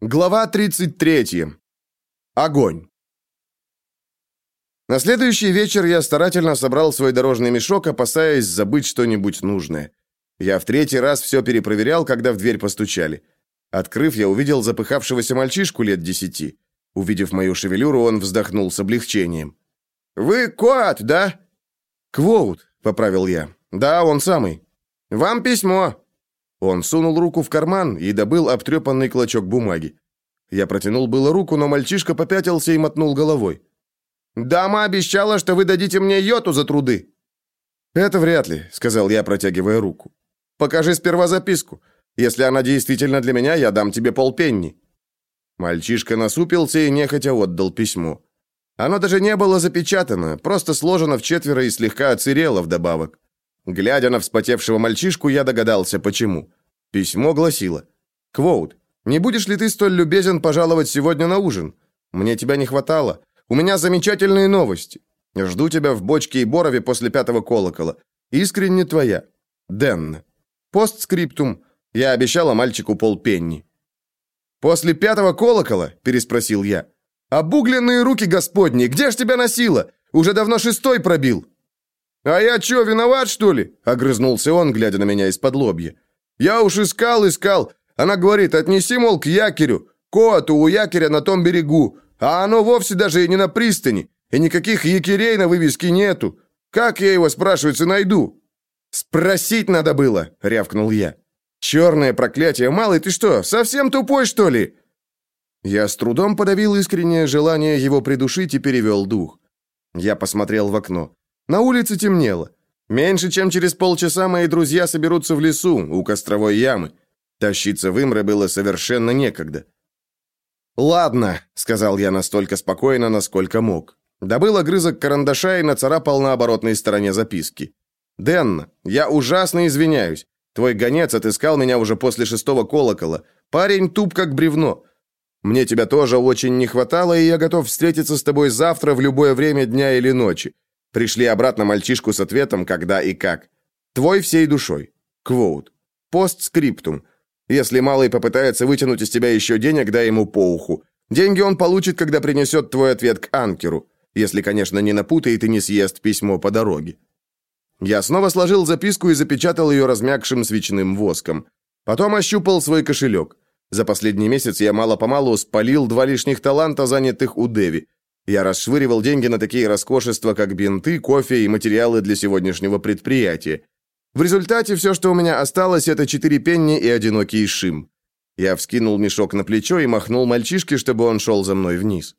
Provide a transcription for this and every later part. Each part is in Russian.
Глава 33. Огонь. На следующий вечер я старательно собрал свой дорожный мешок, опасаясь забыть что-нибудь нужное. Я в третий раз все перепроверял, когда в дверь постучали. Открыв, я увидел запыхавшегося мальчишку лет десяти. Увидев мою шевелюру, он вздохнул с облегчением. «Вы Коат, да?» «Квоут», — поправил я. «Да, он самый». «Вам письмо». Он сунул руку в карман и добыл обтрепанный клочок бумаги. Я протянул было руку, но мальчишка попятился и мотнул головой. «Дама обещала, что вы дадите мне йоту за труды». «Это вряд ли», — сказал я, протягивая руку. «Покажи сперва записку. Если она действительно для меня, я дам тебе полпенни». Мальчишка насупился и нехотя отдал письмо. Оно даже не было запечатано, просто сложено в четверо и слегка оцерело вдобавок. Глядя на вспотевшего мальчишку, я догадался, почему. Письмо гласило. «Квоут, не будешь ли ты столь любезен пожаловать сегодня на ужин? Мне тебя не хватало. У меня замечательные новости. Жду тебя в бочке и борове после пятого колокола. Искренне твоя. Дэн. Постскриптум. Я обещала мальчику полпенни». «После пятого колокола?» – переспросил я. «Обугленные руки господни, где ж тебя носило? Уже давно шестой пробил». «А я чё, виноват, что ли?» – огрызнулся он, глядя на меня из-под лобья. «Я уж искал, искал. Она говорит, отнеси, мол, к якорю. Коту у якоря на том берегу. А оно вовсе даже и не на пристани. И никаких якорей на вывеске нету. Как я его, спрашивается, найду?» «Спросить надо было», — рявкнул я. «Черное проклятие, малый, ты что, совсем тупой, что ли?» Я с трудом подавил искреннее желание его придушить и перевел дух. Я посмотрел в окно. На улице темнело. Меньше чем через полчаса мои друзья соберутся в лесу, у костровой ямы. Тащиться в Имре было совершенно некогда. «Ладно», — сказал я настолько спокойно, насколько мог. Добыл огрызок карандаша и нацарапал на оборотной стороне записки. «Дэн, я ужасно извиняюсь. Твой гонец отыскал меня уже после шестого колокола. Парень туп как бревно. Мне тебя тоже очень не хватало, и я готов встретиться с тобой завтра в любое время дня или ночи. Пришли обратно мальчишку с ответом, когда и как. Твой всей душой. Квоут. Постскриптум. Если малый попытается вытянуть из тебя еще денег, дай ему по уху. Деньги он получит, когда принесет твой ответ к анкеру. Если, конечно, не напутает и не съест письмо по дороге. Я снова сложил записку и запечатал ее размягшим свечным воском. Потом ощупал свой кошелек. За последний месяц я мало-помалу спалил два лишних таланта, занятых у Деви. Я расшвыривал деньги на такие роскошества, как бинты, кофе и материалы для сегодняшнего предприятия. В результате все, что у меня осталось, это четыре пенни и одинокий шим. Я вскинул мешок на плечо и махнул мальчишке, чтобы он шел за мной вниз.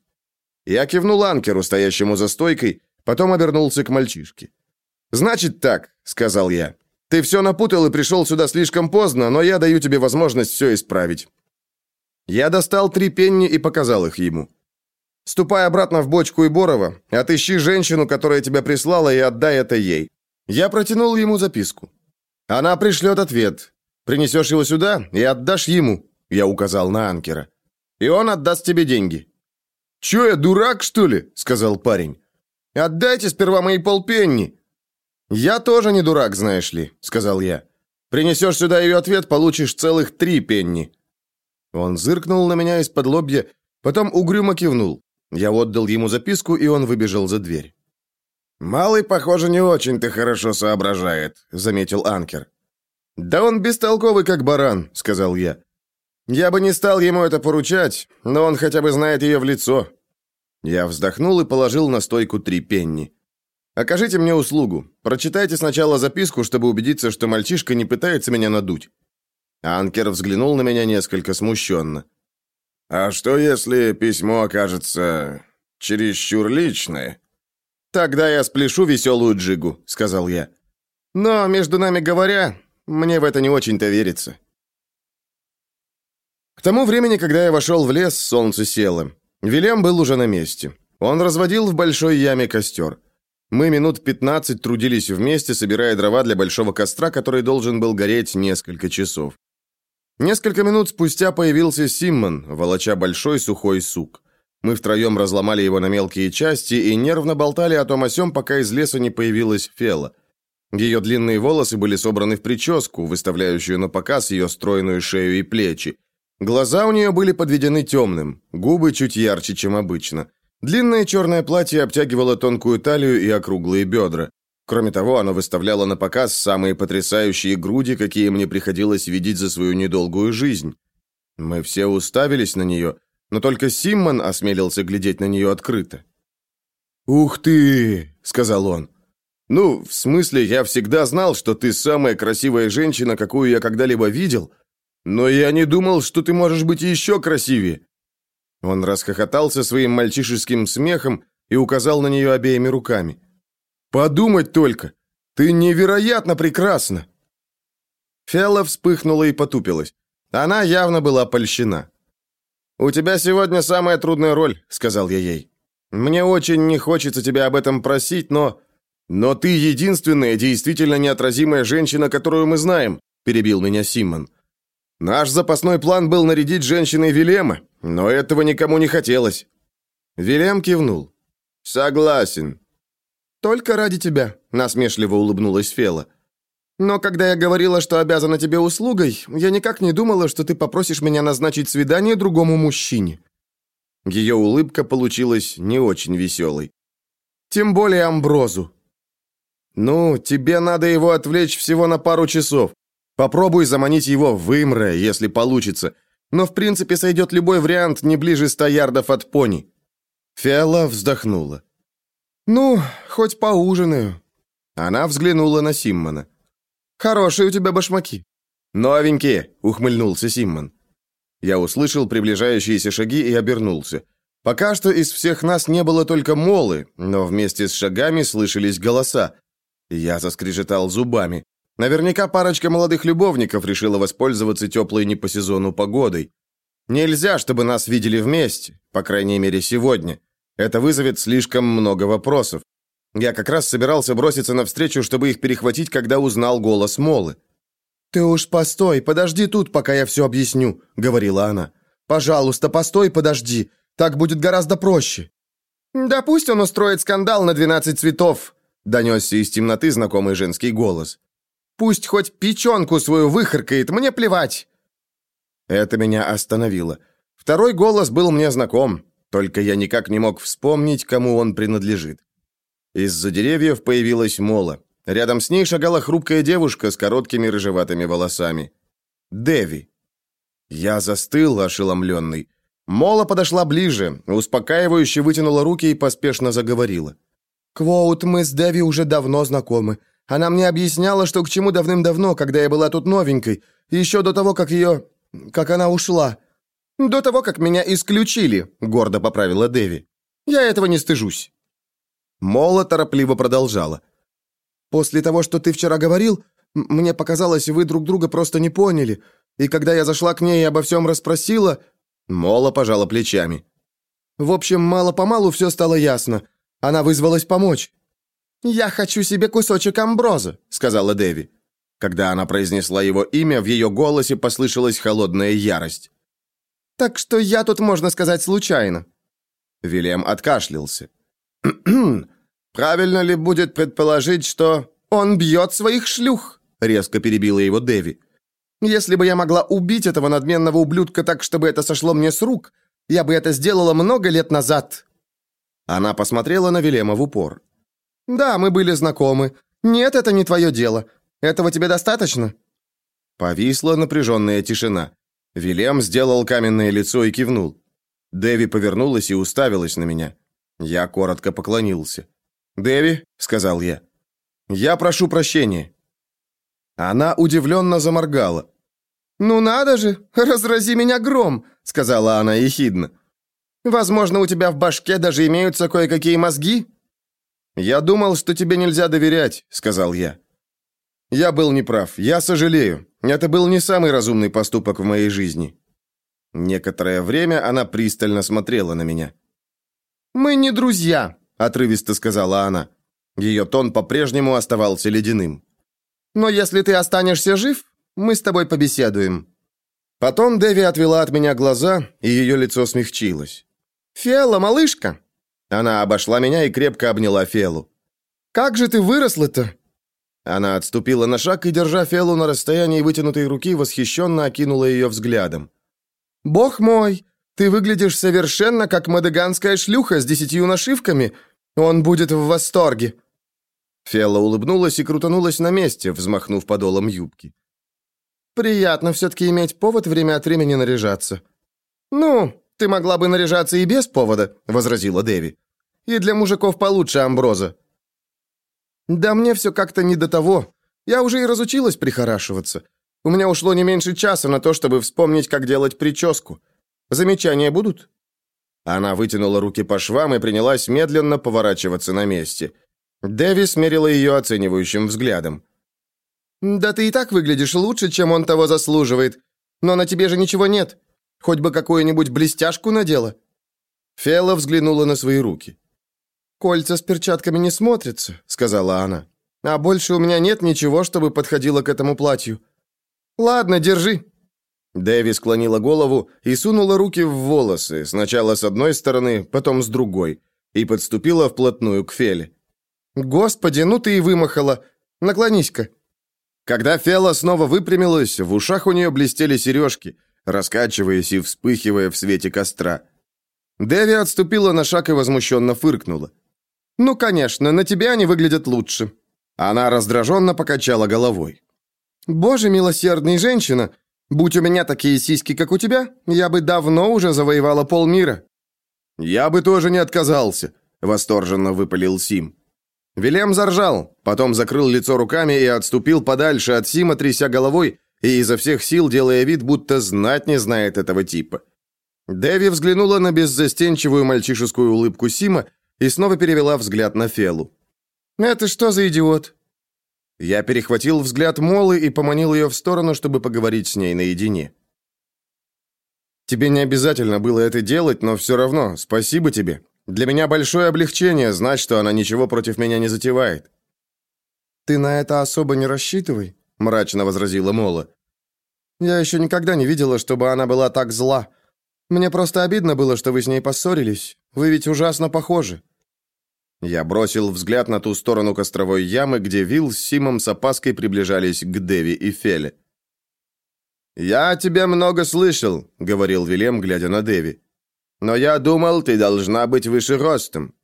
Я кивнул анкеру, стоящему за стойкой, потом обернулся к мальчишке. «Значит так», — сказал я. «Ты все напутал и пришел сюда слишком поздно, но я даю тебе возможность все исправить». Я достал три пенни и показал их ему. «Ступай обратно в бочку и Борова, отыщи женщину, которая тебя прислала, и отдай это ей. Я протянул ему записку. Она пришлет ответ. Принесешь его сюда и отдашь ему, я указал на анкера. И он отдаст тебе деньги. «Че, я дурак, что ли?» — сказал парень. «Отдайте сперва мои полпенни». «Я тоже не дурак, знаешь ли», — сказал я. «Принесешь сюда ее ответ, получишь целых три пенни». Он зыркнул на меня из-под лобья, потом угрюмо кивнул. Я отдал ему записку, и он выбежал за дверь. «Малый, похоже, не очень-то хорошо соображает», — заметил Анкер. «Да он бестолковый, как баран», — сказал я. «Я бы не стал ему это поручать, но он хотя бы знает ее в лицо». Я вздохнул и положил на стойку три пенни. «Окажите мне услугу. Прочитайте сначала записку, чтобы убедиться, что мальчишка не пытается меня надуть». Анкер взглянул на меня несколько смущенно. «А что, если письмо окажется чересчур личное?» «Тогда я спляшу веселую джигу», — сказал я. «Но, между нами говоря, мне в это не очень-то верится». К тому времени, когда я вошел в лес, солнце село. Вильям был уже на месте. Он разводил в большой яме костер. Мы минут пятнадцать трудились вместе, собирая дрова для большого костра, который должен был гореть несколько часов. Несколько минут спустя появился Симмон, волоча большой сухой сук. Мы втроем разломали его на мелкие части и нервно болтали о том о сём, пока из леса не появилась Фела. Ее длинные волосы были собраны в прическу, выставляющую на показ ее стройную шею и плечи. Глаза у нее были подведены темным, губы чуть ярче, чем обычно. Длинное черное платье обтягивало тонкую талию и округлые бедра. Кроме того, оно выставляло на показ самые потрясающие груди, какие мне приходилось видеть за свою недолгую жизнь. Мы все уставились на нее, но только Симмон осмелился глядеть на нее открыто. «Ух ты!» — сказал он. «Ну, в смысле, я всегда знал, что ты самая красивая женщина, какую я когда-либо видел, но я не думал, что ты можешь быть еще красивее». Он расхохотался своим мальчишеским смехом и указал на нее обеими руками. Подумать только! Ты невероятно прекрасна!» Фиала вспыхнула и потупилась. Она явно была польщена. «У тебя сегодня самая трудная роль», — сказал я ей. «Мне очень не хочется тебя об этом просить, но...» «Но ты единственная действительно неотразимая женщина, которую мы знаем», — перебил меня Симон. «Наш запасной план был нарядить женщиной Вилема, но этого никому не хотелось». Вилем кивнул. «Согласен. «Только ради тебя», — насмешливо улыбнулась Фела. «Но когда я говорила, что обязана тебе услугой, я никак не думала, что ты попросишь меня назначить свидание другому мужчине». Ее улыбка получилась не очень веселой. «Тем более Амброзу». «Ну, тебе надо его отвлечь всего на пару часов. Попробуй заманить его в Имре, если получится. Но в принципе сойдет любой вариант не ближе ста ярдов от пони». Фиала вздохнула. «Ну, хоть поужинаю». Она взглянула на Симмона. «Хорошие у тебя башмаки». «Новенькие», — ухмыльнулся Симмон. Я услышал приближающиеся шаги и обернулся. Пока что из всех нас не было только молы, но вместе с шагами слышались голоса. Я заскрежетал зубами. Наверняка парочка молодых любовников решила воспользоваться теплой не по сезону погодой. Нельзя, чтобы нас видели вместе, по крайней мере, сегодня. Это вызовет слишком много вопросов. Я как раз собирался броситься навстречу, чтобы их перехватить, когда узнал голос Молы. «Ты уж постой, подожди тут, пока я все объясню», — говорила она. «Пожалуйста, постой, подожди. Так будет гораздо проще». «Да пусть он устроит скандал на двенадцать цветов», — донесся из темноты знакомый женский голос. «Пусть хоть печенку свою выхаркает, мне плевать». Это меня остановило. Второй голос был мне знаком. Только я никак не мог вспомнить, кому он принадлежит. Из-за деревьев появилась Мола. Рядом с ней шагала хрупкая девушка с короткими рыжеватыми волосами. Деви. Я застыл, ошеломленный. Мола подошла ближе, успокаивающе вытянула руки и поспешно заговорила. «Квоут, мы с Деви уже давно знакомы. Она мне объясняла, что к чему давным-давно, когда я была тут новенькой, еще до того, как ее... как она ушла. «До того, как меня исключили», — гордо поправила Дэви. «Я этого не стыжусь». Мола торопливо продолжала. «После того, что ты вчера говорил, мне показалось, вы друг друга просто не поняли. И когда я зашла к ней и обо всем расспросила...» Мола пожала плечами. «В общем, мало-помалу все стало ясно. Она вызвалась помочь». «Я хочу себе кусочек амброза», — сказала Дэви. Когда она произнесла его имя, в ее голосе послышалась холодная ярость. Так что я тут, можно сказать, случайно». Вильям откашлялся. «Правильно ли будет предположить, что он бьет своих шлюх?» Резко перебила его Дэви. «Если бы я могла убить этого надменного ублюдка так, чтобы это сошло мне с рук, я бы это сделала много лет назад». Она посмотрела на Вильяма в упор. «Да, мы были знакомы. Нет, это не твое дело. Этого тебе достаточно?» Повисла напряженная тишина. Вильям сделал каменное лицо и кивнул. Дэви повернулась и уставилась на меня. Я коротко поклонился. «Дэви», — сказал я, — «я прошу прощения». Она удивленно заморгала. «Ну надо же, разрази меня гром», — сказала она ехидно. «Возможно, у тебя в башке даже имеются кое-какие мозги?» «Я думал, что тебе нельзя доверять», — сказал я. «Я был неправ, я сожалею. Это был не самый разумный поступок в моей жизни. Некоторое время она пристально смотрела на меня. «Мы не друзья», — отрывисто сказала она. Ее тон по-прежнему оставался ледяным. «Но если ты останешься жив, мы с тобой побеседуем». Потом Дэви отвела от меня глаза, и ее лицо смягчилось. «Фиэла, малышка!» Она обошла меня и крепко обняла Фелу. «Как же ты выросла-то? Она отступила на шаг и, держа Фелу на расстоянии вытянутой руки, восхищенно окинула ее взглядом. «Бог мой, ты выглядишь совершенно как мадаганская шлюха с десятью нашивками. Он будет в восторге». Фиала улыбнулась и крутанулась на месте, взмахнув подолом юбки. «Приятно все-таки иметь повод время от времени наряжаться». «Ну, ты могла бы наряжаться и без повода», — возразила Дэви. «И для мужиков получше Амброза». «Да мне все как-то не до того. Я уже и разучилась прихорашиваться. У меня ушло не меньше часа на то, чтобы вспомнить, как делать прическу. Замечания будут?» Она вытянула руки по швам и принялась медленно поворачиваться на месте. Дэви смерила ее оценивающим взглядом. «Да ты и так выглядишь лучше, чем он того заслуживает. Но на тебе же ничего нет. Хоть бы какую-нибудь блестяшку надела». Фелла взглянула на свои руки. «Кольца с перчатками не смотрятся», — сказала она. «А больше у меня нет ничего, чтобы подходило к этому платью. Ладно, держи». Дэви склонила голову и сунула руки в волосы, сначала с одной стороны, потом с другой, и подступила вплотную к Феле. «Господи, ну ты и вымахала! Наклонись-ка!» Когда Фела снова выпрямилась, в ушах у нее блестели сережки, раскачиваясь и вспыхивая в свете костра. Дэви отступила на шаг и возмущенно фыркнула. «Ну, конечно, на тебя они выглядят лучше». Она раздраженно покачала головой. «Боже милосердный женщина, будь у меня такие сиськи, как у тебя, я бы давно уже завоевала полмира». «Я бы тоже не отказался», — восторженно выпалил Сим. Вилем заржал, потом закрыл лицо руками и отступил подальше от Сима, тряся головой и изо всех сил делая вид, будто знать не знает этого типа. Дэви взглянула на беззастенчивую мальчишескую улыбку Сима и снова перевела взгляд на Фелу. «Это что за идиот?» Я перехватил взгляд Молы и поманил ее в сторону, чтобы поговорить с ней наедине. «Тебе не обязательно было это делать, но все равно, спасибо тебе. Для меня большое облегчение знать, что она ничего против меня не затевает». «Ты на это особо не рассчитывай», — мрачно возразила Мола. «Я еще никогда не видела, чтобы она была так зла. Мне просто обидно было, что вы с ней поссорились. Вы ведь ужасно похожи». Я бросил взгляд на ту сторону костровой ямы, где Вилл с Симом с опаской приближались к Деви и Феле. «Я о тебе много слышал», — говорил Вилем, глядя на Деви. Но я думал, ты должна быть выше ростом».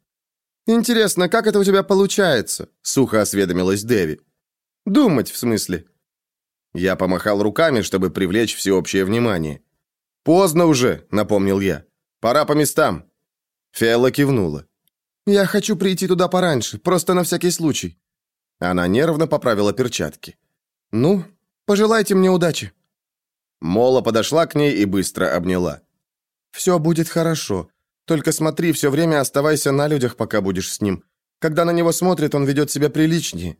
«Интересно, как это у тебя получается?» — сухо осведомилась Дэви. «Думать, в смысле?» Я помахал руками, чтобы привлечь всеобщее внимание. «Поздно уже», — напомнил я. «Пора по местам». Фиала кивнула. «Я хочу прийти туда пораньше, просто на всякий случай». Она нервно поправила перчатки. «Ну, пожелайте мне удачи». Мола подошла к ней и быстро обняла. Все будет хорошо. Только смотри, все время оставайся на людях, пока будешь с ним. Когда на него смотрят, он ведет себя приличнее.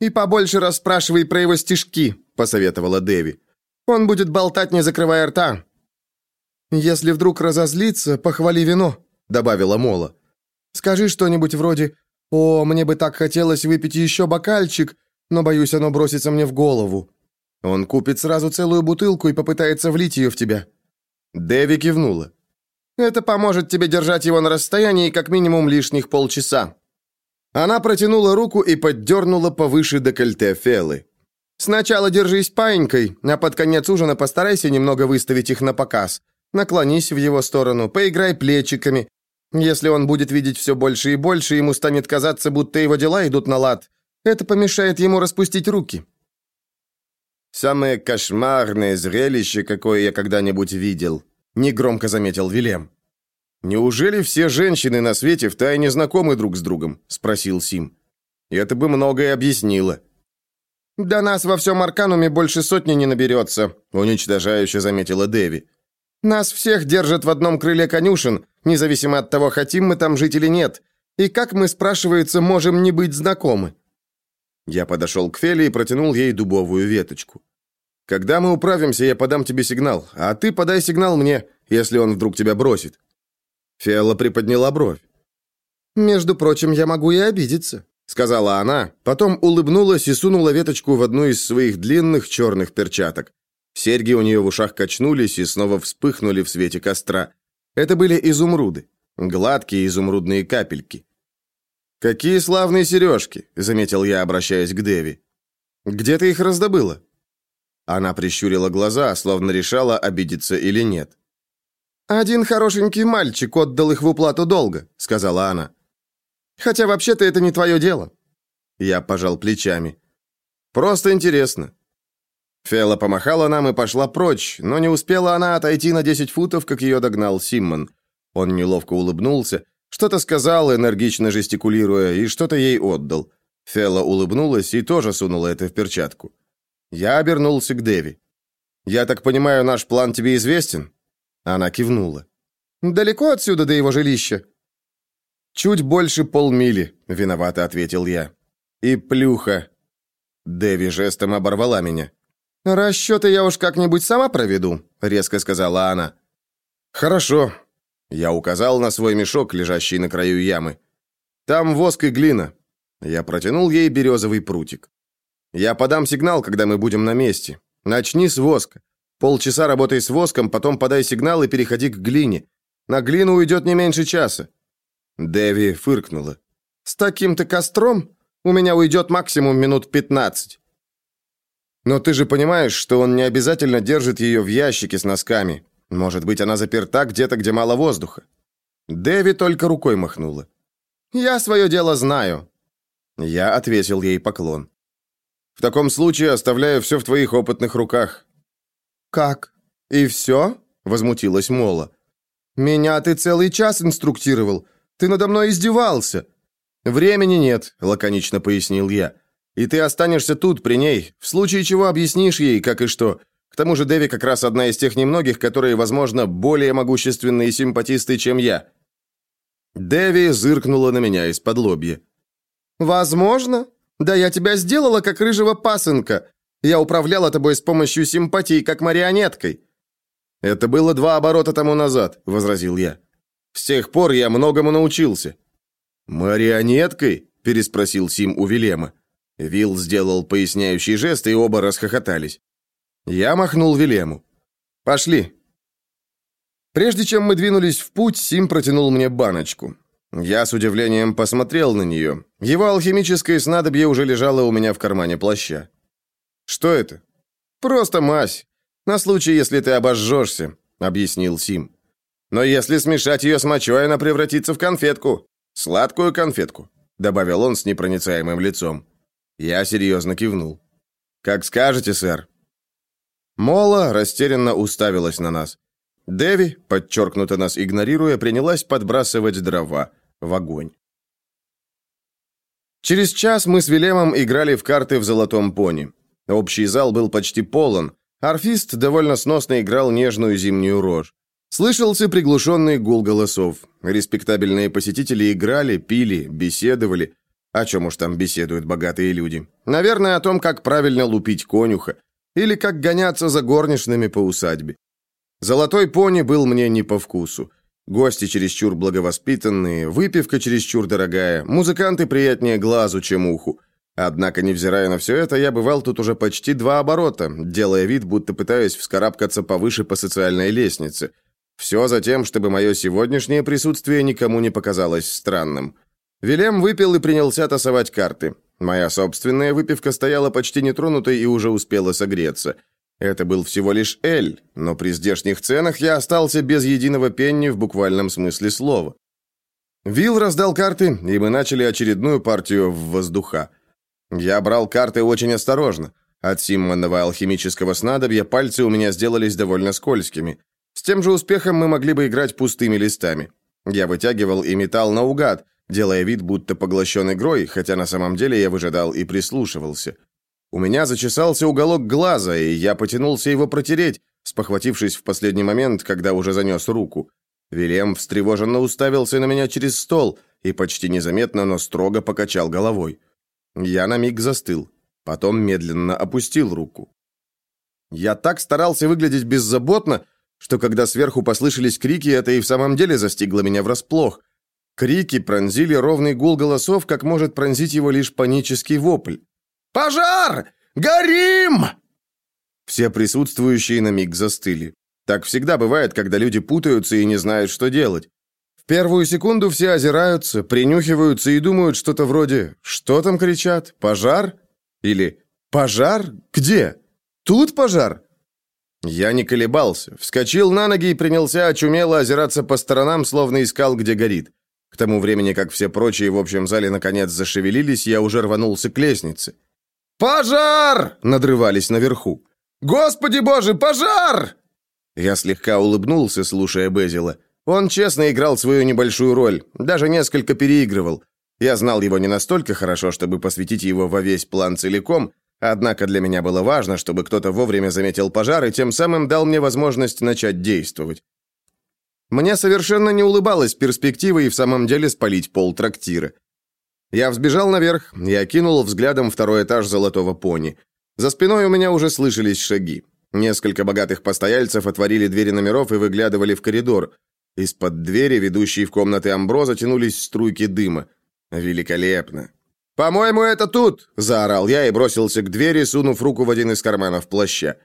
И побольше расспрашивай про его стишки, посоветовала Дэви. Он будет болтать, не закрывая рта. Если вдруг разозлится, похвали вино, добавила Мола. Скажи что-нибудь вроде «О, мне бы так хотелось выпить еще бокальчик, но, боюсь, оно бросится мне в голову». Он купит сразу целую бутылку и попытается влить ее в тебя. Дэви кивнула. «Это поможет тебе держать его на расстоянии как минимум лишних полчаса». Она протянула руку и поддернула повыше декольте Фелы. «Сначала держись паинькой, а под конец ужина постарайся немного выставить их на показ. Наклонись в его сторону, поиграй плечиками. Если он будет видеть все больше и больше, ему станет казаться, будто его дела идут на лад. Это помешает ему распустить руки. «Самое кошмарное зрелище, какое я когда-нибудь видел», — негромко заметил Вилем. «Неужели все женщины на свете втайне знакомы друг с другом?» — спросил Сим. «Это бы многое объяснило». «Да нас во всем Аркануме больше сотни не наберется», — уничтожающе заметила Дэви. «Нас всех держат в одном крыле конюшен, независимо от того, хотим мы там жить или нет. И как мы, спрашивается, можем не быть знакомы?» Я подошел к Феле и протянул ей дубовую веточку. «Когда мы управимся, я подам тебе сигнал, а ты подай сигнал мне, если он вдруг тебя бросит». Фиала приподняла бровь. «Между прочим, я могу и обидеться», — сказала она, потом улыбнулась и сунула веточку в одну из своих длинных черных перчаток. Серьги у нее в ушах качнулись и снова вспыхнули в свете костра. Это были изумруды, гладкие изумрудные капельки. «Какие славные сережки!» — заметил я, обращаясь к Деви. «Где ты их раздобыла?» Она прищурила глаза, словно решала, обидеться или нет. «Один хорошенький мальчик отдал их в уплату долга», — сказала она. «Хотя вообще-то это не твое дело». Я пожал плечами. «Просто интересно». Фела помахала нам и пошла прочь, но не успела она отойти на 10 футов, как ее догнал Симмон. Он неловко улыбнулся, что-то сказал, энергично жестикулируя, и что-то ей отдал. Фела улыбнулась и тоже сунула это в перчатку. Я обернулся к Деви. «Я так понимаю, наш план тебе известен?» Она кивнула. «Далеко отсюда до его жилища?» «Чуть больше полмили», — виновато ответил я. «И плюха». Дэви жестом оборвала меня. «Расчеты я уж как-нибудь сама проведу», — резко сказала она. «Хорошо». Я указал на свой мешок, лежащий на краю ямы. «Там воск и глина». Я протянул ей березовый прутик. «Я подам сигнал, когда мы будем на месте. Начни с воска. Полчаса работай с воском, потом подай сигнал и переходи к глине. На глину уйдет не меньше часа». Дэви фыркнула. «С таким-то костром у меня уйдет максимум минут пятнадцать». «Но ты же понимаешь, что он не обязательно держит ее в ящике с носками. Может быть, она заперта где-то, где мало воздуха». Дэви только рукой махнула. «Я свое дело знаю». Я отвесил ей поклон. «В таком случае оставляю все в твоих опытных руках. «Как? И все?» — возмутилась Мола. «Меня ты целый час инструктировал. Ты надо мной издевался». «Времени нет», — лаконично пояснил я. «И ты останешься тут, при ней, в случае чего объяснишь ей, как и что. К тому же Дэви как раз одна из тех немногих, которые, возможно, более могущественные симпатисты, чем я». Дэви зыркнула на меня из-под лобья. «Возможно? Да я тебя сделала, как рыжего пасынка. Я управляла тобой с помощью симпатии, как марионеткой». «Это было два оборота тому назад», — возразил я. «С тех пор я многому научился». «Марионеткой?» — переспросил Сим у Вилема. Вил сделал поясняющий жест, и оба расхохотались. Я махнул Вилему. «Пошли». Прежде чем мы двинулись в путь, Сим протянул мне баночку. Я с удивлением посмотрел на нее. Его алхимическое снадобье уже лежало у меня в кармане плаща. «Что это?» «Просто мазь. На случай, если ты обожжешься», — объяснил Сим. «Но если смешать ее с мочой, она превратится в конфетку. Сладкую конфетку», — добавил он с непроницаемым лицом. Я серьезно кивнул. «Как скажете, сэр». Мола растерянно уставилась на нас. Дэви, подчеркнуто нас игнорируя, принялась подбрасывать дрова в огонь. Через час мы с Вилемом играли в карты в «Золотом пони». Общий зал был почти полон. Арфист довольно сносно играл нежную зимнюю рожь. Слышался приглушенный гул голосов. Респектабельные посетители играли, пили, беседовали. О чем уж там беседуют богатые люди? Наверное, о том, как правильно лупить конюха. Или как гоняться за горничными по усадьбе. Золотой пони был мне не по вкусу. Гости чересчур благовоспитанные, выпивка чересчур дорогая, музыканты приятнее глазу, чем уху. Однако, невзирая на все это, я бывал тут уже почти два оборота, делая вид, будто пытаюсь вскарабкаться повыше по социальной лестнице. Все за тем, чтобы мое сегодняшнее присутствие никому не показалось странным. Вилем выпил и принялся тасовать карты. Моя собственная выпивка стояла почти нетронутой и уже успела согреться. Это был всего лишь эль, но при здешних ценах я остался без единого пенни в буквальном смысле слова. Вил раздал карты, и мы начали очередную партию в воздуха. Я брал карты очень осторожно. От симмонного алхимического снадобья пальцы у меня сделались довольно скользкими. С тем же успехом мы могли бы играть пустыми листами. Я вытягивал и метал наугад, делая вид, будто поглощен игрой, хотя на самом деле я выжидал и прислушивался. У меня зачесался уголок глаза, и я потянулся его протереть, спохватившись в последний момент, когда уже занес руку. Вильям встревоженно уставился на меня через стол и почти незаметно, но строго покачал головой. Я на миг застыл, потом медленно опустил руку. Я так старался выглядеть беззаботно, что когда сверху послышались крики, это и в самом деле застигло меня врасплох. Крики пронзили ровный гул голосов, как может пронзить его лишь панический вопль. «Пожар! Горим!» Все присутствующие на миг застыли. Так всегда бывает, когда люди путаются и не знают, что делать первую секунду все озираются, принюхиваются и думают что-то вроде «Что там кричат? Пожар?» Или «Пожар? Где? Тут пожар?» Я не колебался, вскочил на ноги и принялся очумело озираться по сторонам, словно искал, где горит. К тому времени, как все прочие в общем зале наконец зашевелились, я уже рванулся к лестнице. «Пожар!» — надрывались наверху. «Господи боже, пожар!» Я слегка улыбнулся, слушая Безила. Он честно играл свою небольшую роль, даже несколько переигрывал. Я знал его не настолько хорошо, чтобы посвятить его во весь план целиком, однако для меня было важно, чтобы кто-то вовремя заметил пожар и тем самым дал мне возможность начать действовать. Мне совершенно не улыбалась перспектива и в самом деле спалить пол трактира. Я взбежал наверх и окинул взглядом второй этаж золотого пони. За спиной у меня уже слышались шаги. Несколько богатых постояльцев отворили двери номеров и выглядывали в коридор. Из-под двери, ведущей в комнаты Амброза, тянулись струйки дыма. Великолепно. «По-моему, это тут!» – заорал я и бросился к двери, сунув руку в один из карманов плаща.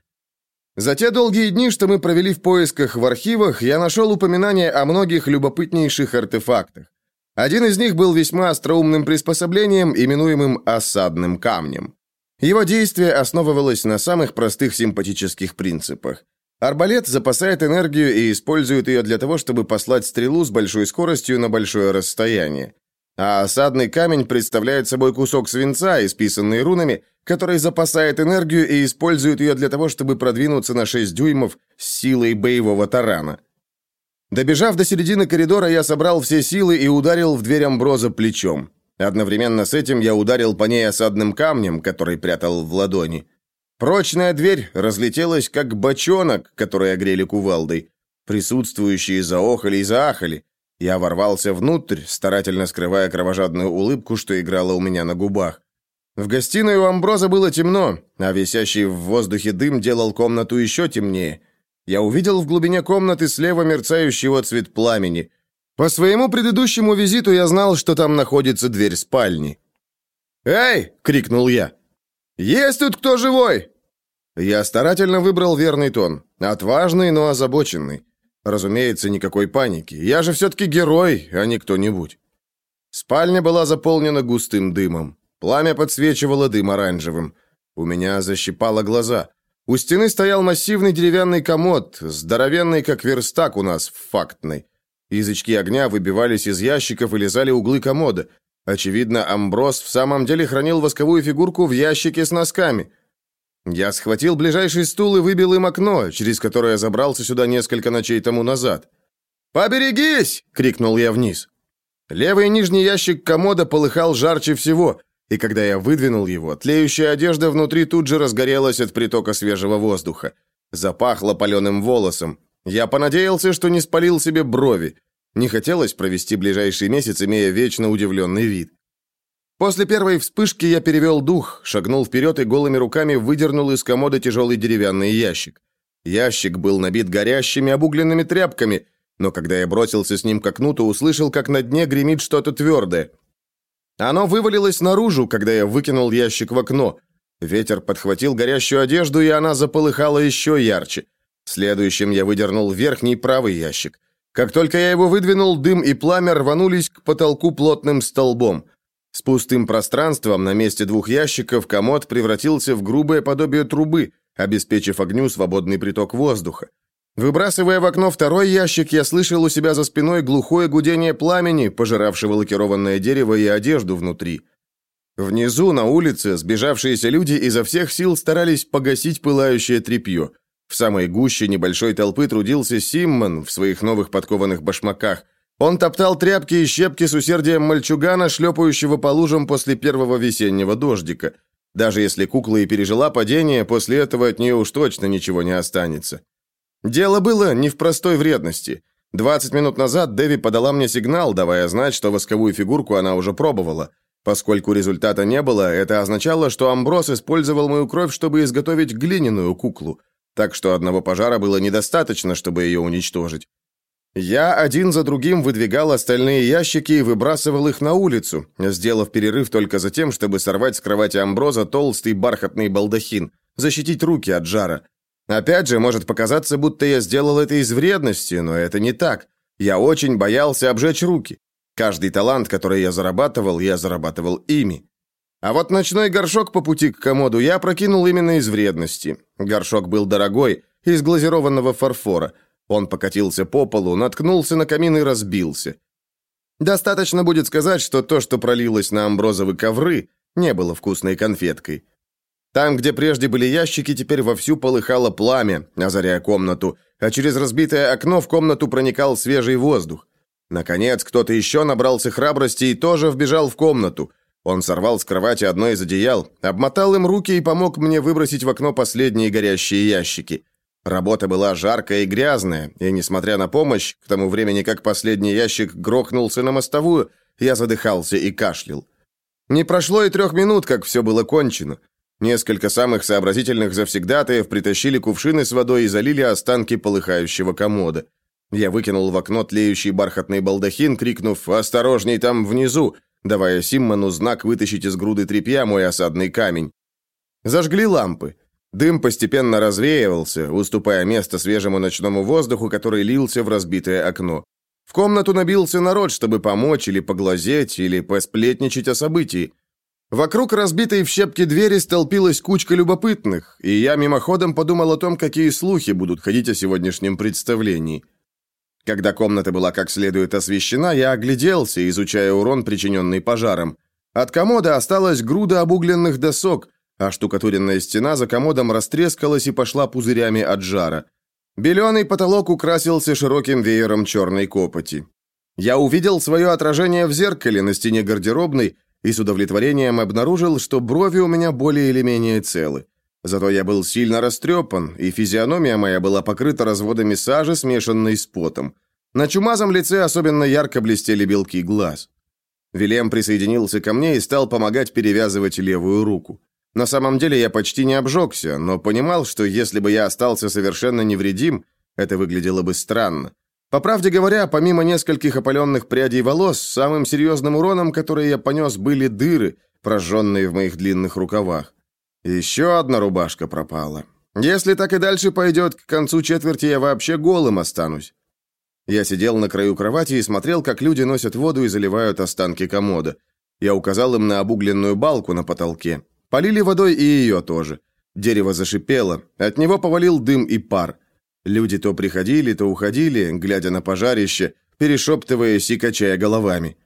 За те долгие дни, что мы провели в поисках в архивах, я нашел упоминания о многих любопытнейших артефактах. Один из них был весьма остроумным приспособлением, именуемым «осадным камнем». Его действие основывалось на самых простых симпатических принципах. Арбалет запасает энергию и использует ее для того, чтобы послать стрелу с большой скоростью на большое расстояние. А осадный камень представляет собой кусок свинца, исписанный рунами, который запасает энергию и использует ее для того, чтобы продвинуться на 6 дюймов с силой боевого тарана. Добежав до середины коридора, я собрал все силы и ударил в дверь Амброза плечом. Одновременно с этим я ударил по ней осадным камнем, который прятал в ладони. Прочная дверь разлетелась, как бочонок, который огрели кувалдой. Присутствующие заохали и заахали. Я ворвался внутрь, старательно скрывая кровожадную улыбку, что играла у меня на губах. В гостиной у Амброза было темно, а висящий в воздухе дым делал комнату еще темнее. Я увидел в глубине комнаты слева мерцающий цвет пламени. По своему предыдущему визиту я знал, что там находится дверь спальни. «Эй!» — крикнул я. «Есть тут кто живой?» Я старательно выбрал верный тон. Отважный, но озабоченный. Разумеется, никакой паники. Я же все-таки герой, а не кто-нибудь. Спальня была заполнена густым дымом. Пламя подсвечивало дым оранжевым. У меня защипало глаза. У стены стоял массивный деревянный комод, здоровенный, как верстак у нас в фактной. Язычки огня выбивались из ящиков и лизали углы комода. Очевидно, Амброс в самом деле хранил восковую фигурку в ящике с носками – я схватил ближайший стул и выбил им окно, через которое забрался сюда несколько ночей тому назад. «Поберегись!» — крикнул я вниз. Левый нижний ящик комода полыхал жарче всего, и когда я выдвинул его, тлеющая одежда внутри тут же разгорелась от притока свежего воздуха. Запахло паленым волосом. Я понадеялся, что не спалил себе брови. Не хотелось провести ближайший месяц, имея вечно удивленный вид. После первой вспышки я перевел дух, шагнул вперед и голыми руками выдернул из комода тяжелый деревянный ящик. Ящик был набит горящими обугленными тряпками, но когда я бросился с ним к окну, то услышал, как на дне гремит что-то твердое. Оно вывалилось наружу, когда я выкинул ящик в окно. Ветер подхватил горящую одежду, и она заполыхала еще ярче. Следующим я выдернул верхний правый ящик. Как только я его выдвинул, дым и пламя рванулись к потолку плотным столбом. С пустым пространством на месте двух ящиков комод превратился в грубое подобие трубы, обеспечив огню свободный приток воздуха. Выбрасывая в окно второй ящик, я слышал у себя за спиной глухое гудение пламени, пожиравшего лакированное дерево и одежду внутри. Внизу, на улице, сбежавшиеся люди изо всех сил старались погасить пылающее тряпье. В самой гуще небольшой толпы трудился Симмон в своих новых подкованных башмаках – он топтал тряпки и щепки с усердием мальчугана, шлепающего по лужам после первого весеннего дождика. Даже если кукла и пережила падение, после этого от нее уж точно ничего не останется. Дело было не в простой вредности. 20 минут назад Дэви подала мне сигнал, давая знать, что восковую фигурку она уже пробовала. Поскольку результата не было, это означало, что Амброс использовал мою кровь, чтобы изготовить глиняную куклу. Так что одного пожара было недостаточно, чтобы ее уничтожить. Я один за другим выдвигал остальные ящики и выбрасывал их на улицу, сделав перерыв только за тем, чтобы сорвать с кровати Амброза толстый бархатный балдахин, защитить руки от жара. Опять же, может показаться, будто я сделал это из вредности, но это не так. Я очень боялся обжечь руки. Каждый талант, который я зарабатывал, я зарабатывал ими. А вот ночной горшок по пути к комоду я прокинул именно из вредности. Горшок был дорогой, из глазированного фарфора. Он покатился по полу, наткнулся на камин и разбился. Достаточно будет сказать, что то, что пролилось на амброзовые ковры, не было вкусной конфеткой. Там, где прежде были ящики, теперь вовсю полыхало пламя, озаряя комнату, а через разбитое окно в комнату проникал свежий воздух. Наконец, кто-то еще набрался храбрости и тоже вбежал в комнату. Он сорвал с кровати одно из одеял, обмотал им руки и помог мне выбросить в окно последние горящие ящики. Работа была жаркая и грязная, и, несмотря на помощь, к тому времени, как последний ящик грохнулся на мостовую, я задыхался и кашлял. Не прошло и трех минут, как все было кончено. Несколько самых сообразительных завсегдатаев притащили кувшины с водой и залили останки полыхающего комода. Я выкинул в окно тлеющий бархатный балдахин, крикнув «Осторожней там внизу!», давая Симмону знак вытащить из груды тряпья мой осадный камень. Зажгли лампы. Дым постепенно развеивался, уступая место свежему ночному воздуху, который лился в разбитое окно. В комнату набился народ, чтобы помочь или поглазеть, или посплетничать о событии. Вокруг разбитой в щепки двери столпилась кучка любопытных, и я мимоходом подумал о том, какие слухи будут ходить о сегодняшнем представлении. Когда комната была как следует освещена, я огляделся, изучая урон, причиненный пожаром. От комода осталась груда обугленных досок, а штукатуренная стена за комодом растрескалась и пошла пузырями от жара. Беленый потолок украсился широким веером черной копоти. Я увидел свое отражение в зеркале на стене гардеробной и с удовлетворением обнаружил, что брови у меня более или менее целы. Зато я был сильно растрепан, и физиономия моя была покрыта разводами сажи, смешанной с потом. На чумазом лице особенно ярко блестели белки глаз. Вилем присоединился ко мне и стал помогать перевязывать левую руку. На самом деле я почти не обжегся, но понимал, что если бы я остался совершенно невредим, это выглядело бы странно. По правде говоря, помимо нескольких опаленных прядей волос, самым серьезным уроном, который я понес, были дыры, прожженные в моих длинных рукавах. Еще одна рубашка пропала. Если так и дальше пойдет, к концу четверти я вообще голым останусь. Я сидел на краю кровати и смотрел, как люди носят воду и заливают останки комода. Я указал им на обугленную балку на потолке. Полили водой и ее тоже. Дерево зашипело, от него повалил дым и пар. Люди то приходили, то уходили, глядя на пожарище, перешептываясь и качая головами.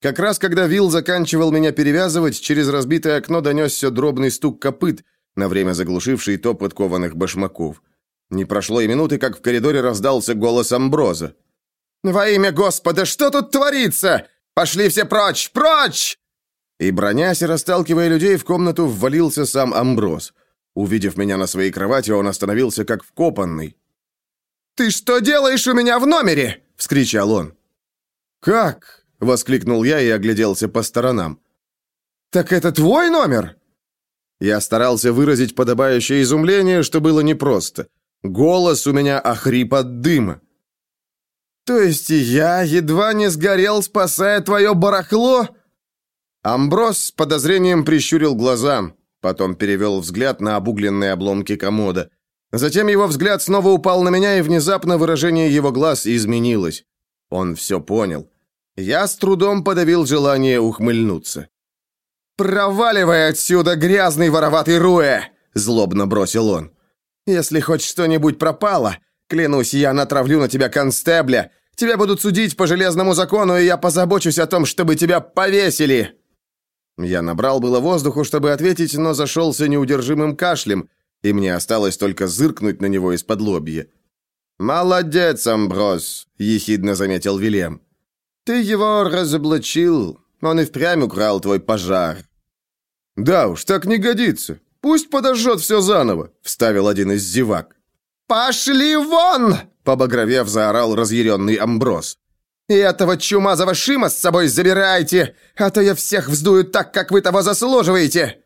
Как раз когда Вил заканчивал меня перевязывать, через разбитое окно донесся дробный стук копыт, на время заглушивший топот кованых башмаков. Не прошло и минуты, как в коридоре раздался голос Амброза. «Во имя Господа, что тут творится? Пошли все прочь! Прочь!» И, бронясь и расталкивая людей, в комнату ввалился сам Амброз. Увидев меня на своей кровати, он остановился как вкопанный. «Ты что делаешь у меня в номере?» — вскричал он. «Как?» — воскликнул я и огляделся по сторонам. «Так это твой номер?» Я старался выразить подобающее изумление, что было непросто. Голос у меня охрип от дыма. «То есть я едва не сгорел, спасая твое барахло?» Амброс с подозрением прищурил глаза, потом перевел взгляд на обугленные обломки комода. Затем его взгляд снова упал на меня, и внезапно выражение его глаз изменилось. Он все понял. Я с трудом подавил желание ухмыльнуться. «Проваливай отсюда, грязный вороватый Руэ!» — злобно бросил он. «Если хоть что-нибудь пропало, клянусь, я натравлю на тебя констебля. Тебя будут судить по железному закону, и я позабочусь о том, чтобы тебя повесили!» Я набрал было воздуху, чтобы ответить, но зашелся неудержимым кашлем, и мне осталось только зыркнуть на него из-под лобья. «Молодец, Амброс», — ехидно заметил Вильям. «Ты его разоблачил. Он и впрямь украл твой пожар». «Да уж, так не годится. Пусть подожжет все заново», — вставил один из зевак. «Пошли вон!» — побагровев заорал разъяренный Амброс. «И этого чумазого Шима с собой забирайте, а то я всех вздую так, как вы того заслуживаете!»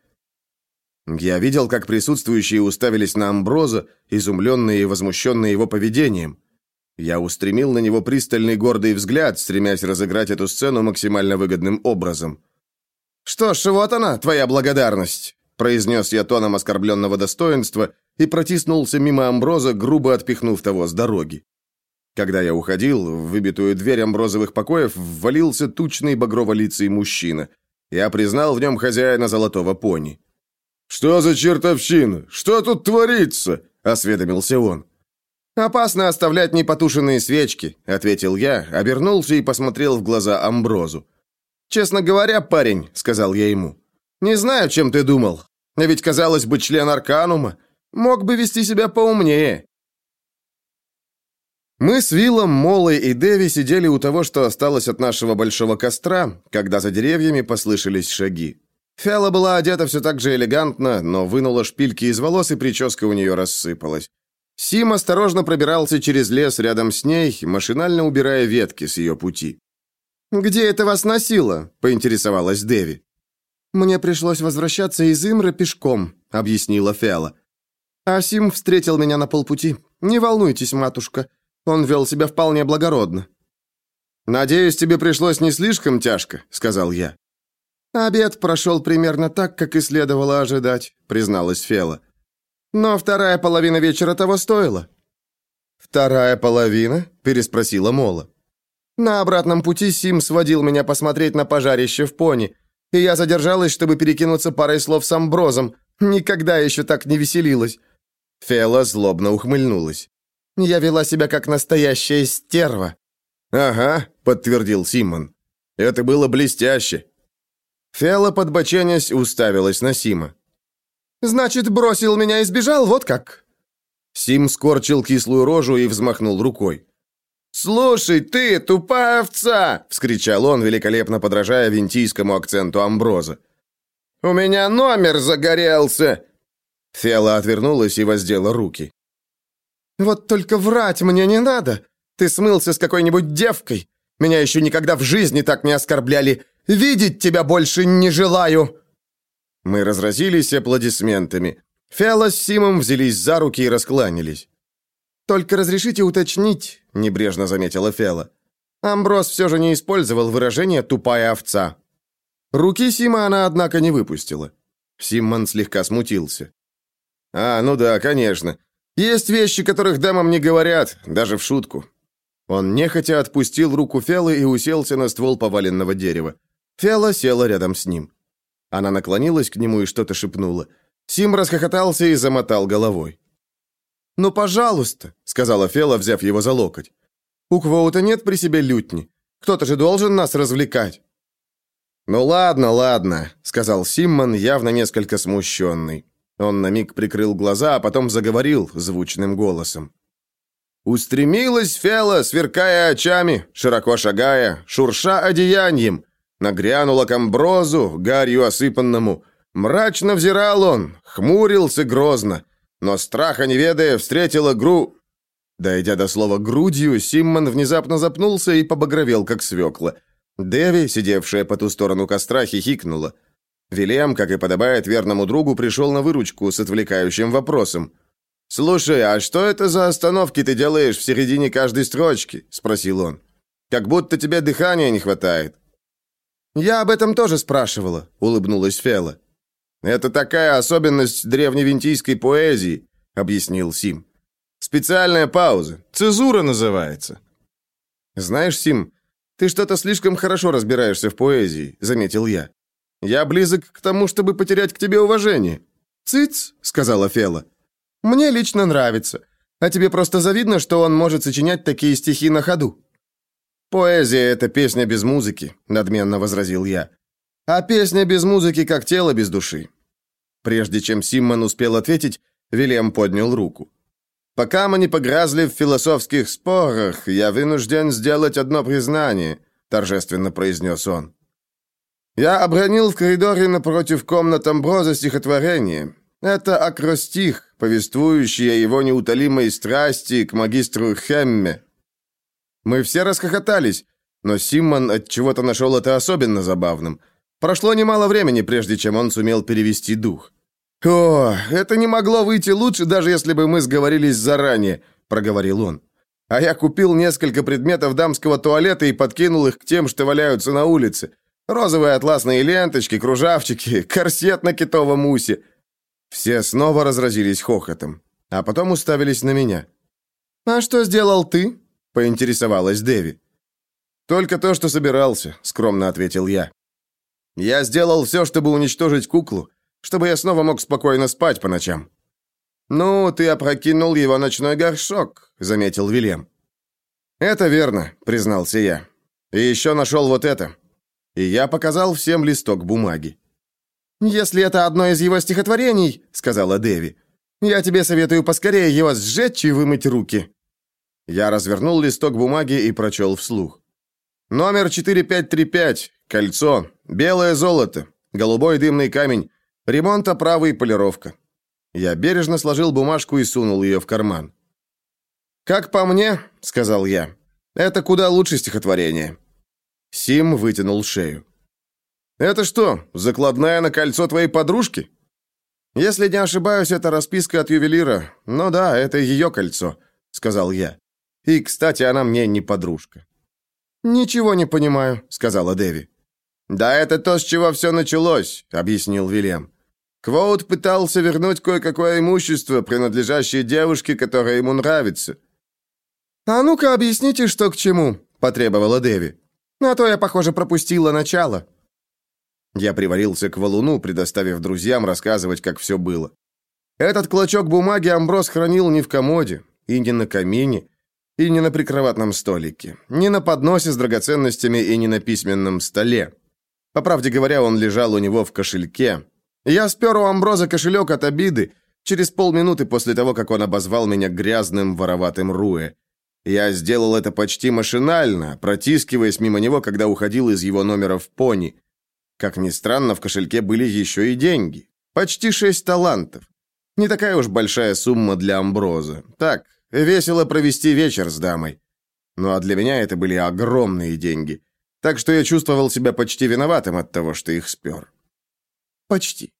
Я видел, как присутствующие уставились на Амброза, изумленные и возмущенные его поведением. Я устремил на него пристальный гордый взгляд, стремясь разыграть эту сцену максимально выгодным образом. «Что ж, вот она, твоя благодарность», — произнес я тоном оскорбленного достоинства и протиснулся мимо Амброза, грубо отпихнув того с дороги. Когда я уходил, в выбитую дверь амброзовых покоев ввалился тучный багрово-лицый мужчина. Я признал в нем хозяина золотого пони. «Что за чертовщина? Что тут творится?» — осведомился он. «Опасно оставлять непотушенные свечки», — ответил я, обернулся и посмотрел в глаза Амброзу. «Честно говоря, парень», — сказал я ему, — «не знаю, чем ты думал. Ведь, казалось бы, член Арканума мог бы вести себя поумнее». Мы с Виллом, Молой и Деви сидели у того, что осталось от нашего большого костра, когда за деревьями послышались шаги. Фиала была одета все так же элегантно, но вынула шпильки из волос, и прическа у нее рассыпалась. Сим осторожно пробирался через лес рядом с ней, машинально убирая ветки с ее пути. «Где это вас носило?» – поинтересовалась Деви. «Мне пришлось возвращаться из Имры пешком», – объяснила Фиала. «А Сим встретил меня на полпути. Не волнуйтесь, матушка. Он вел себя вполне благородно». «Надеюсь, тебе пришлось не слишком тяжко», — сказал я. «Обед прошел примерно так, как и следовало ожидать», — призналась Фела. «Но вторая половина вечера того стоила». «Вторая половина?» — переспросила Мола. «На обратном пути Сим сводил меня посмотреть на пожарище в пони, и я задержалась, чтобы перекинуться парой слов с Амброзом. Никогда еще так не веселилась». Фела злобно ухмыльнулась. Я вела себя как настоящая стерва». «Ага», — подтвердил Симон. «Это было блестяще». Фиала, подбоченясь, уставилась на Сима. «Значит, бросил меня и сбежал, вот как?» Сим скорчил кислую рожу и взмахнул рукой. «Слушай, ты, тупая овца!» — вскричал он, великолепно подражая винтийскому акценту Амброза. «У меня номер загорелся!» Фиала отвернулась и воздела руки. Вот только врать мне не надо. Ты смылся с какой-нибудь девкой. Меня еще никогда в жизни так не оскорбляли. Видеть тебя больше не желаю!» Мы разразились аплодисментами. Фиала с Симом взялись за руки и раскланялись. «Только разрешите уточнить», — небрежно заметила Фиала. Амброс все же не использовал выражение «тупая овца». Руки Сима она, однако, не выпустила. Симмон слегка смутился. «А, ну да, конечно. Есть вещи, которых дамам не говорят, даже в шутку. Он нехотя отпустил руку Фелы и уселся на ствол поваленного дерева. Фела села рядом с ним. Она наклонилась к нему и что-то шепнула. Сим расхохотался и замотал головой. «Ну, пожалуйста», — сказала Фела, взяв его за локоть. «У Квоута нет при себе лютни. Кто-то же должен нас развлекать». «Ну ладно, ладно», — сказал Симмон, явно несколько смущенный. Он на миг прикрыл глаза, а потом заговорил звучным голосом. Устремилась Фела, сверкая очами, широко шагая, шурша одеянием. Нагрянула к амброзу, гарью осыпанному. Мрачно взирал он, хмурился грозно. Но страха не ведая, встретила гру... Дойдя до слова «грудью», Симмон внезапно запнулся и побагровел, как свекла. Деви, сидевшая по ту сторону костра, хихикнула. Вильям, как и подобает верному другу, пришел на выручку с отвлекающим вопросом. «Слушай, а что это за остановки ты делаешь в середине каждой строчки?» – спросил он. «Как будто тебе дыхания не хватает». «Я об этом тоже спрашивала», – улыбнулась Фела. «Это такая особенность древневинтийской поэзии», – объяснил Сим. «Специальная пауза. Цезура называется». «Знаешь, Сим, ты что-то слишком хорошо разбираешься в поэзии», – заметил я. Я близок к тому, чтобы потерять к тебе уважение». «Цыц», — сказала Фела. «Мне лично нравится. А тебе просто завидно, что он может сочинять такие стихи на ходу». «Поэзия — это песня без музыки», — надменно возразил я. «А песня без музыки, как тело без души». Прежде чем Симмон успел ответить, Вильям поднял руку. «Пока мы не погрязли в философских спорах, я вынужден сделать одно признание», — торжественно произнес он. Я обронил в коридоре напротив комнат Амброза стихотворение. Это акростих, повествующий о его неутолимой страсти к магистру Хемме. Мы все расхохотались, но Симмон от чего-то нашел это особенно забавным. Прошло немало времени, прежде чем он сумел перевести дух. «О, это не могло выйти лучше, даже если бы мы сговорились заранее», — проговорил он. «А я купил несколько предметов дамского туалета и подкинул их к тем, что валяются на улице. Розовые атласные ленточки, кружавчики, корсет на китовом усе. Все снова разразились хохотом, а потом уставились на меня. «А что сделал ты?» — поинтересовалась Дэви. «Только то, что собирался», — скромно ответил я. «Я сделал все, чтобы уничтожить куклу, чтобы я снова мог спокойно спать по ночам». «Ну, ты опрокинул его ночной горшок», — заметил Вильям. «Это верно», — признался я. «И еще нашел вот это». И я показал всем листок бумаги. «Если это одно из его стихотворений», — сказала Дэви, «я тебе советую поскорее его сжечь и вымыть руки». Я развернул листок бумаги и прочел вслух. «Номер 4535. Кольцо. Белое золото. Голубой дымный камень. Ремонт, оправа и полировка. Я бережно сложил бумажку и сунул ее в карман. «Как по мне», — сказал я, — «это куда лучше стихотворение». Сим вытянул шею. «Это что, закладная на кольцо твоей подружки?» «Если не ошибаюсь, это расписка от ювелира. Ну да, это ее кольцо», — сказал я. «И, кстати, она мне не подружка». «Ничего не понимаю», — сказала Дэви. «Да это то, с чего все началось», — объяснил Вильям. Квоут пытался вернуть кое-какое имущество, принадлежащее девушке, которая ему нравится. «А ну-ка объясните, что к чему», — потребовала Дэви. «А то я, похоже, пропустила начало». Я привалился к валуну, предоставив друзьям рассказывать, как все было. Этот клочок бумаги Амброс хранил не в комоде, и не на камине, и не на прикроватном столике, не на подносе с драгоценностями и не на письменном столе. По правде говоря, он лежал у него в кошельке, я спер у Амброза кошелек от обиды через полминуты после того, как он обозвал меня грязным вороватым руэ. Я сделал это почти машинально, протискиваясь мимо него, когда уходил из его номера в пони. Как ни странно, в кошельке были еще и деньги. Почти шесть талантов. Не такая уж большая сумма для Амброза. Так, весело провести вечер с дамой. Ну а для меня это были огромные деньги. Так что я чувствовал себя почти виноватым от того, что их спер. Почти.